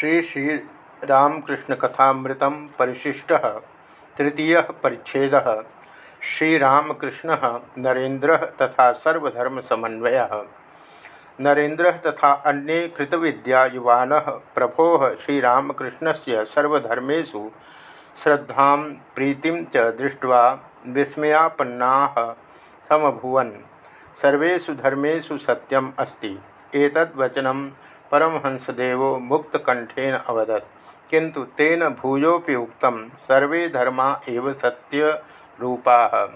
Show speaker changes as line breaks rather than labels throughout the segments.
श्री श्री रामकृष्ण कथामृत परिशिष्ट, तृतीय परिच्छेद। श्रीरामकृष्ण नरेन्द्र तथा सर्वधर्म समन्वय नरेन्द्र तथा अन्ये कृतविद्या युवान प्रभो श्रीरामकृष्ण से श्रद्धा, प्रीति च दृष्ट्वा विस्मयापन्ना समभूवन। सर्वेषु धर्मेषु सत्यम अस्ति। एतद्वचनं परमहंसदेव मुक्तकंठेन अवदत्। किंतु तेन भूयोपि उक्तं, सर्वे धर्मा एव सत्यरूपाः।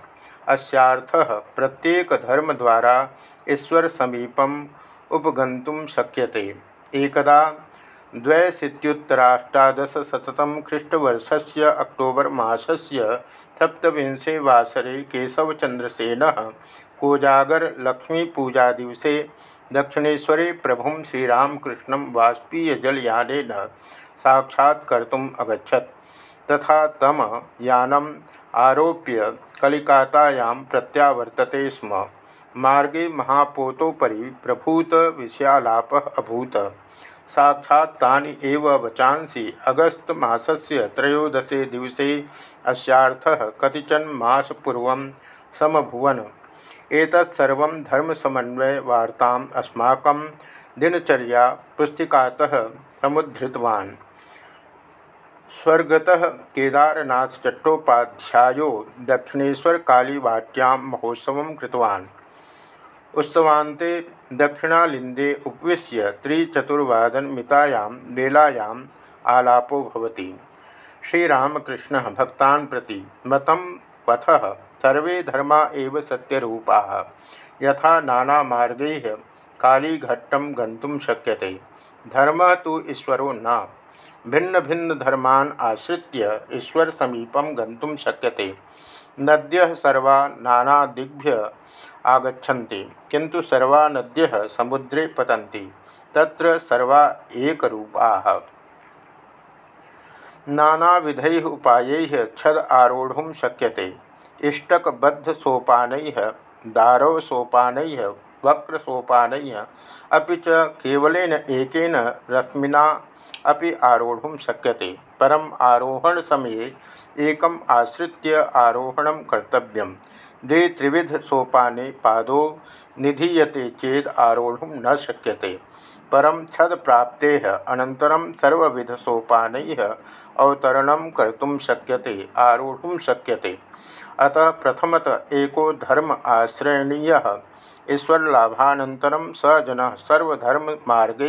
अस्यार्थः प्रत्येकधर्मद्वारा ईश्वरसमीपम् उपगन्तुं शक्यते। एकदा ख्रीष्टवर्षस्य अक्टोबर मासस्य सप्तविंशे वासरे केशवचन्द्रसेनः कोजागर लक्ष्मीपूजा दिवसे दक्षिणेशरे प्रभु श्रीरामकृष्ण बाष्पीयजलयान साक्षात्कर्तुम् अगछत तथा तम यानम आरोप्य कलिकातायां प्रत्यावर्तते स्म। मार्गे महापोतोपरि प्रभूत विषयालाप अभूत। साक्षात् तानि एव वचांसि अगस्त मासस्य त्रयोदशे दिवसे अस्यार्थः कतिचन मासपूर्वं समभुवन। धर्मसमन्वय वार्ता अस्माक दिनचर्या पुस्तिकातः समुद्धृतवान्। स्वर्गत केदारनाथ चट्टोपाध्यायो दक्षिणेशर कालीवाट्यां महोत्सव कृतवान्। उत्सवान्ते दक्षिणालिन्दे उपविश्य त्रिचतुर्वादनमितायां वेलायाम् आलापो भवति। श्रीरामकृष्णः भक्तान् प्रति मतं पथः सर्वे धर्मा एव सत्यरूपा। यथा नाना मार्गे कालीघट्टम गंतुम शक्यते। धर्म तो ईश्वरो न भिन्न भिन्न धर्मान आश्रित्य ईश्वर समीपम गंतुम शक्यते। नद्य सर्वा नाना दिग्भ्य आगछन्ति किंतु सर्वा नद्य समुद्रे पतन्ति। तत्र सर्वा एक नानाविधैः उपायैः छद आरोढ़ शक्यते। इष्टकबद्ध सोपान, दारव सोपान, वक्र सोपान अभी केवलेन एकेन रश्मिना अपि आरोढ़ शक्यते। परम आरोहण समये एकम आश्रित्य आरोहण कर्तव्य द्वे त्रिविध सोपाने पादो निधीयते चेद आरोढ़ न शक्यते। परम छद प्राप्ते, अनन्तरं सर्वविध सोपान अवतरण कर्म शक्यते, आरोढ़ शक्यते। अतः प्रथमत एको धर्म आश्रयणीय। ईश्वरलाभानन्तरं स जन सर्वधर्ममार्ग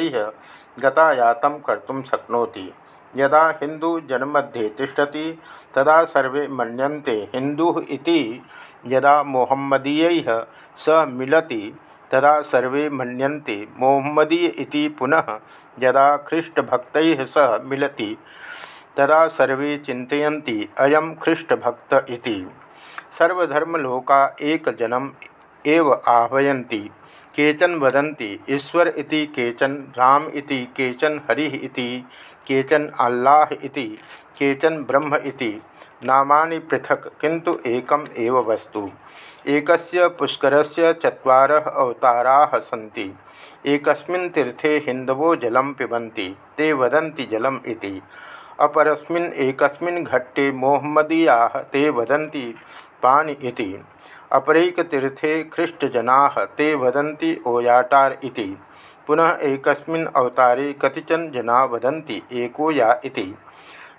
गतायात कर्म शक्नोति। यदा हिंदूजनमध्ये तिष्ठति, तदा सर्वे मनते हिंदू इति। यदा मोहम्मदीय स मिलति, तदा सर्वे मनते मोहम्मदीय पुनः। यदा ख्रीष्टभक्त सह मिलति तदा सर्वे चिंतती अयम ख्रीष्टभक्त सर्वधर्मलोका एक जनम एव आह्वयन्ति। केचन वदन्ति, ईश्वर इति केचन राम इति, केचन हरि इति, केचन अल्लाह इति, केचन ब्रह्म इति। नामानि पृथक किंतु एकम एव वस्तु। एकस्य पुष्करस्य चत्वारः अवताराः सन्ति। एकस्मिन् तीर्थे हिन्दवो जलं पिबन्ति, ते वदन्ति जलम् इति। अपरस्मिन् एकस्मिन् घट्टे मोहम्मदीयाः ते वदन्ति पानी इति। अपरैकतीर्थे ख्रीष्टजनाः ते वदन्ति ओयाटार इति। पुनः एकस्मिन् अवतारे कतिचन जना वदन्ति एकोया इति।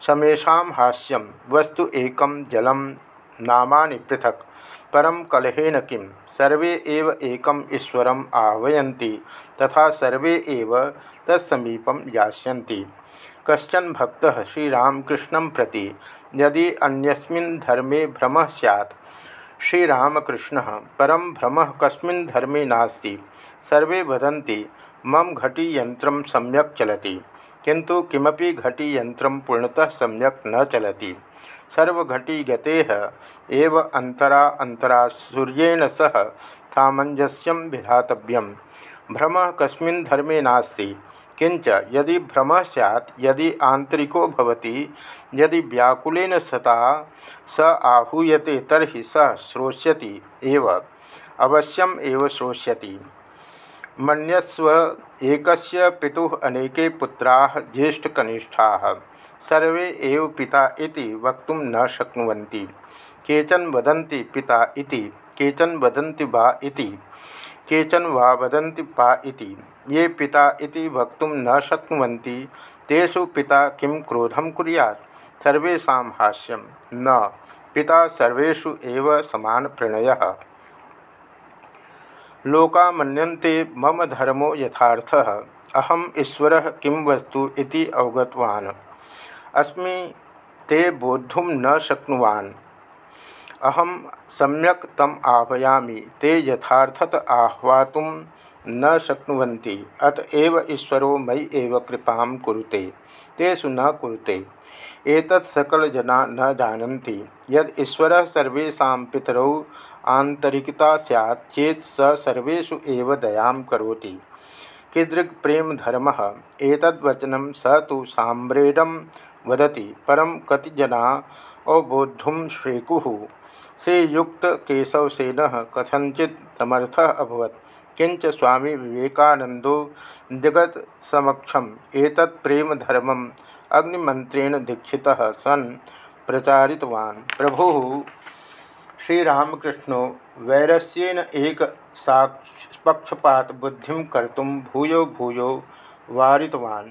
समेषां हास्यं, वस्तु एकं, जलं, नामानि पृथक्। परं कलहेन किं? सर्वे एव एकम् ईश्वरम् आह्वयन्ति, तथा सर्वे एव तत्समीपं यास्यन्ति। कश्चन भक्त श्रीरामकृष्णं प्रति, यदि अन्यस्मिन् धर्मे भ्रम सैत् श्रीरामकृष्ण परम भ्रम कस्मिन् धर्मे नास्ति। सर्वे वदन्ति, मम घटीयंत्र सम्यक चलति किंतु किमपि घटीयंत्र पूर्णतः सम्यक न चलति। सर्वघटी गते एव अंतरा अंतरा सूर्येण सह सामंजस्यम विधातव्यम। भ्रम कस्मिन् धर्मे नास्ति। किंच यदि भ्रम सैत् यदि आंतरिको भवति, यदि व्याकुलेन सता, स आहूयते तरी स श्रोष्यति एव, अवश्यम एव श्रोष्यति। मन्यस्व पितुः अनेके पुत्राः ज्येष्ठकनिष्ठाः, सर्वे एव पिता इति वक्तुं न शक्नुवन्ति। केचन वदन्ति पिता इति, केचन वदन्ति बा इति। केचन वा वदन्ति पा इति। ये पिता इति वक्तुं न शक्नुवन्ति। तेषु पिता किं क्रोधं कुर्यात्? सर्वेषां हास्यं। न। पिता सर्वेषु एव समान प्रणयः। लोका मनते मम धर्मो यथार्थः। अहम ईश्वर किं वस्तु इति अवगतवान्। अस्मि ते बोद्धुं न शक्नुवान्। अहम सम्यक तम आह्वयामि, ते यथार्थत आह्वातुं न शक्नुवन्ति। अतएव ईश्वरो मयि एव कृपां कुरुते, तेषु न कुरुते। एतत् सकलजना न जानन्ति। यद ईश्वरः सर्वेषां पितरौ आंतरिकता सैत् चेत स सर्वेषु एव दयां करोति। कीदृक् प्रेम धर्म? एतद्वचनं स तो साम्रेडं वदति, परं कति जना अवबोद्धुं श्रेकुः। से युक्त केशवसेन कथंचित समर्थ अभवत। किंच स्वामी विवेकानंदो जगत समक्षम एतत् प्रेम धर्मम अग्निमंत्रेण दीक्षितः सन् प्रचारितवान्। प्रभु श्रीरामकृष्ण, वैरस्येन एक साक्ष पक्षपात बुद्धि कर्तुं भूयो भूयो वारितवान्।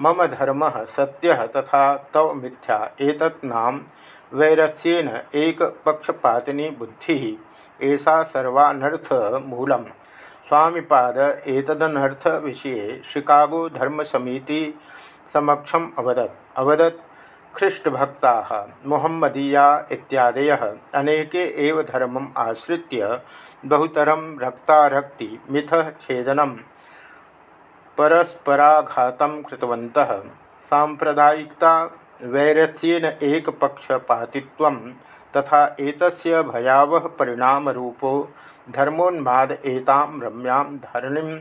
मम धर्म सत्य तथा तव मिथ्या। एतत् नाम वैरस्येन एक पक्षपातिनी बुद्धि। ऐसा सर्वानर्थ मूलम स्वामीपाद एतदनर्थ विषये शिकागो धर्म समिति समक्षम अवदत्। अवदत् ख्रीष्टभक्ता मोहम्मदीया इत्यादय। अनेके एव धर्मम् आश्रित्य बहुतरं रक्तारक्ति मिथ छेदनं परस्पराघातं कृतवन्तः। साम्प्रदायिकता वैरस्येन एकपक्षपातित्वं तथा एतस्य भयावह परिणामरूपो धर्मोन्माद एतां रम्यां धरणिं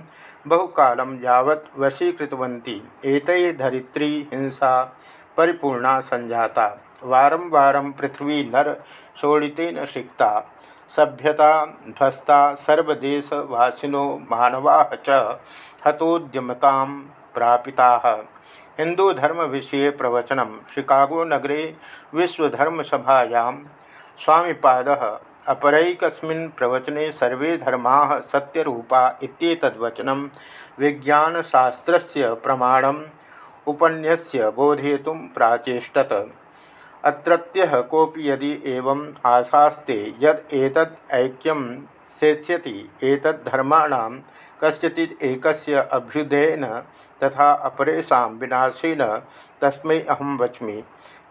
बहुकालं यावत् वशीकृतवन्ती। एतैः धरित्री हिंसा परिपूर्णा संजाता। वारं वारं पृथ्वी नर शोणितेन सिक्ता सभ्यता ध्वस्ता सर्वदेशवासिनो मानवा च हतोद्यमता प्रापिता। हिंदूधर्म विषय प्रवचन, शिकागो नगरे विश्वधर्मसभायां स्वामीपादः, अपरैकस्मिन् प्रवचने सर्वे धर्माः सत्यरूपा इत्येतद्वचनं, विज्ञानशास्त्रस्य प्रमाणं उपन्यस्य बोधयितुं प्राचेष्टत। अत्रत्यः कोऽपि यदि एवम् आशास्ते यद एतद् ऐक्यं शेष्यति एतद्धर्माणां कस्यचित् तथा अपरेषां विनाशेन, तस्मै अहं वच्मि।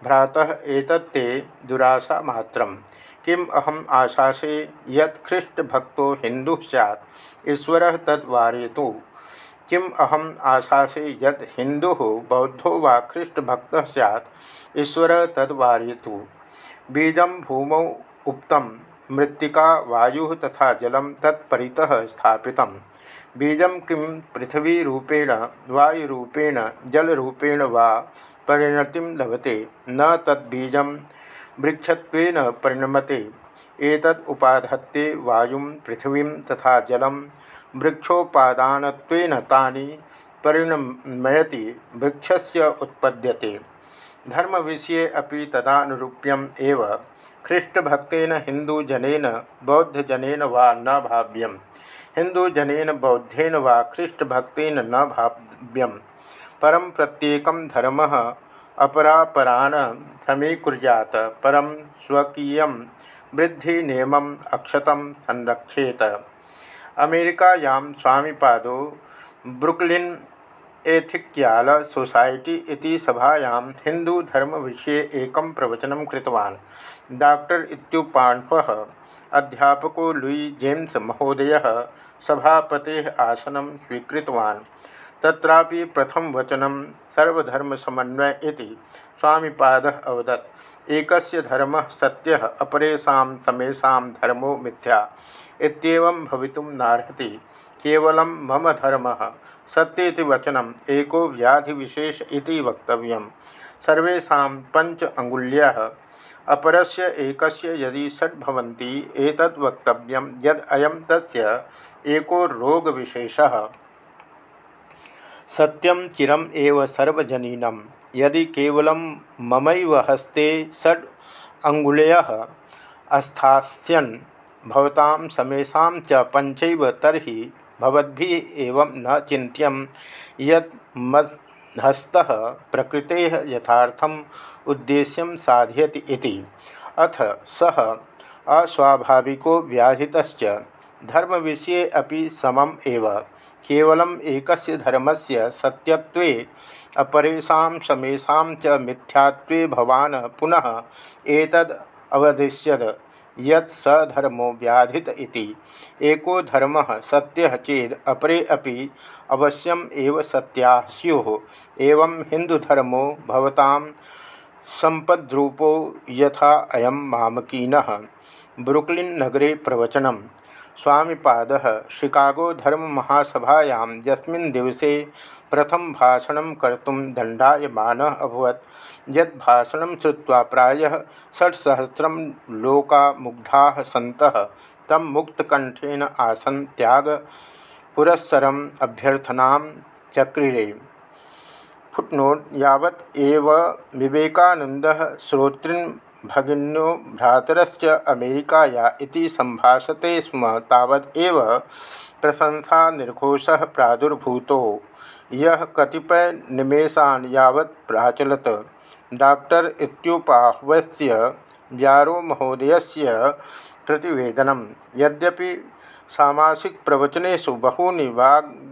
भ्रातः एतत्ते दुराशा मात्रं किम् अहम् आशासे? यत् ख्रीष्टभक्तो हिन्दुः स्यात्। ईश्वरः किम अहम आशासे यद हिंदु बौद्धो वा ख्रीष्टभक्त सैत् ईश्वर तद्वारयतु। बीज भूमौ उक्तम मृत्तिका वायु तथा जलम तत्परितः स्थापित। बीज किं पृथ्वीरूपेण, वायुरूपेण, जलरूपेण वा परिणति लभते, न तद्बीज वृक्षत्वेन परिणमते। एतद् उपाधत्ते वायुं, पृथ्वी तथा जलम वृक्षोपादान तानि परिणमयति, वृक्षस्य उत्पद्यते। धर्म विषय अभी तदानुरूप्यम एव, ख्रीष्टभक्तेन हिंदूजनेन बौद्धजनेन वा न भाव्यम। हिंदूजनेन बौद्धेन वा ख्रीष्टभक्तेन न भाव्यम। परम प्रत्येक धर्म अपरापरान समीकुर्यात परम स्वकीय वृद्धि नियम अक्षत संरक्षेत। अमेरिकायां स्वामीपादो ब्रुक्लिन एथिक्याल सोसाइटी इति सभायां हिंदूधर्मविषये एकं प्रवचनं कृतवान्। डाक्टर् इत्युपाण्वः अध्यापको लुई जेम्स महोदयः सभापतेः आसनं स्वीकृतवान्। तत्रापि प्रथम वचनं सर्वधर्मसमन्वय इति स्वामीपादः अवदत्। एकस्य धर्म सत्य अपरेशा समेषां धर्मो मिथ्या। नार्हति। केवलं मम धर्म। सत्य वचनम एको व्याधि विशेष इति वक्तव्यम सर्वेशा पंच अंगुल्या अपरस्य एकस्य यदि षट् भवन्ति, एतद् वक्तव्यं यद् अयं तस्य एको रोगविशेषः। सत्यं चिरम् एव यदि केवलं ममैव हस्ते षड् अङ्गुलयः अस्थास्यन्, भवतां समेषां च पञ्चैव तर्हि न चिन्त्यं यत् मद्हस्तः प्रकृतेः यथार्थम् उद्देश्यं साधयति अथ सः अस्वाभाविको व्याधितश्च। धर्मविषये अपि समम् एव। केवलम् एकस्य धर्मस्य सत्यत्वे, अपरेषां समेषां च मिथ्यात्वे भवान् पुनः एतद् अवदिष्यत् यत् स धर्मो व्याधित इति। एको धर्म सत्य चेद अपरे अपि अवश्यम एव सत्या स्युः एवं हिंदुधर्मो भवतां संपद्रूपो यथा अयम मामकीनः। ब्रुक्लिन नगरे प्रवचनम। स्वामीपाद शिकागो धर्म महासभायां यस्मिन् दिवसे प्रथम भाषण कर्तुं दण्डायमानः अभवत्। यद् भाषणं श्रुत्वा प्रायः षट्सहस्रं लोका मुग्धाः सन्तः तं मुक्तकण्ठेन आसन त्याग पुरस्सरम् अभ्यर्थनां चक्रिरे। फुटनोट यावत् एव विवेकानन्दः भगिन्यो भ्रातरश्च अमेरिकाया इति सम्भाषते स्म तावत् एव प्रशंसा निर्घोषः प्रादुर्भूतो। यह कतिपय निमेषान् यावत् प्राचलत। डॉक्टर इत्युपाह्वस्य ब्यारो महोदयस्य प्रतिवेदनम यद्यपि सामासिक प्रवचनेषु बहूनि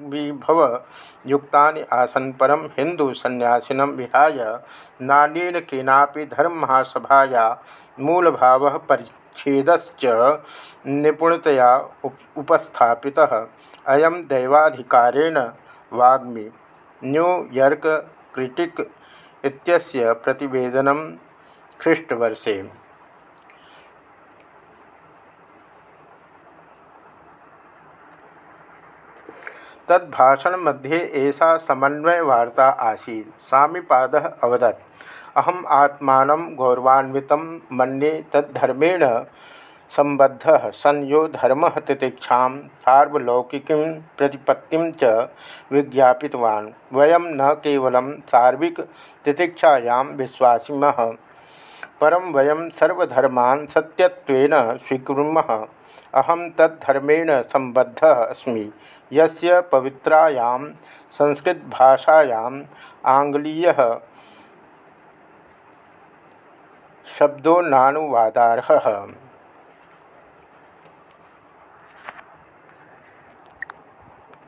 वाग्विभव युक्तानि आसन् परं हिंदू सन्यासिनं विहाय नान्येन केनापि धर्ममहासभाया मूलभावः परिच्छेदश्च निपुणतया उप, उपस्थापितः। अयं दैवाधिकारेण वाग्मी। न्यूयॉर्क क्रिटिक इत्यस्य प्रतिवेदनं ख्रीष्टवर्षे। तद्भाषण मध्ये समन्वय वार्ता आसी स्वामीपाद अवदत्, अहम आत्मा गौरवान्वित मन्ये तद्धर्मेण संबद्ध सन यो धर्म तितिक्षा सार्वलौकिकी प्रतिपत्ति च विज्ञापितवान्। वयम न कवल सार्विक तितिक्षायां विश्वासीम परम वयम सर्वधर्मा सत्यत्वेन स्वीकुर्मः। अहम तद्धर्मेण संबद्ध अस्मि। यस्य संस्कृत संस्कृतभाषायाम् आङ्ग्लीयः शब्दो नानुवादारः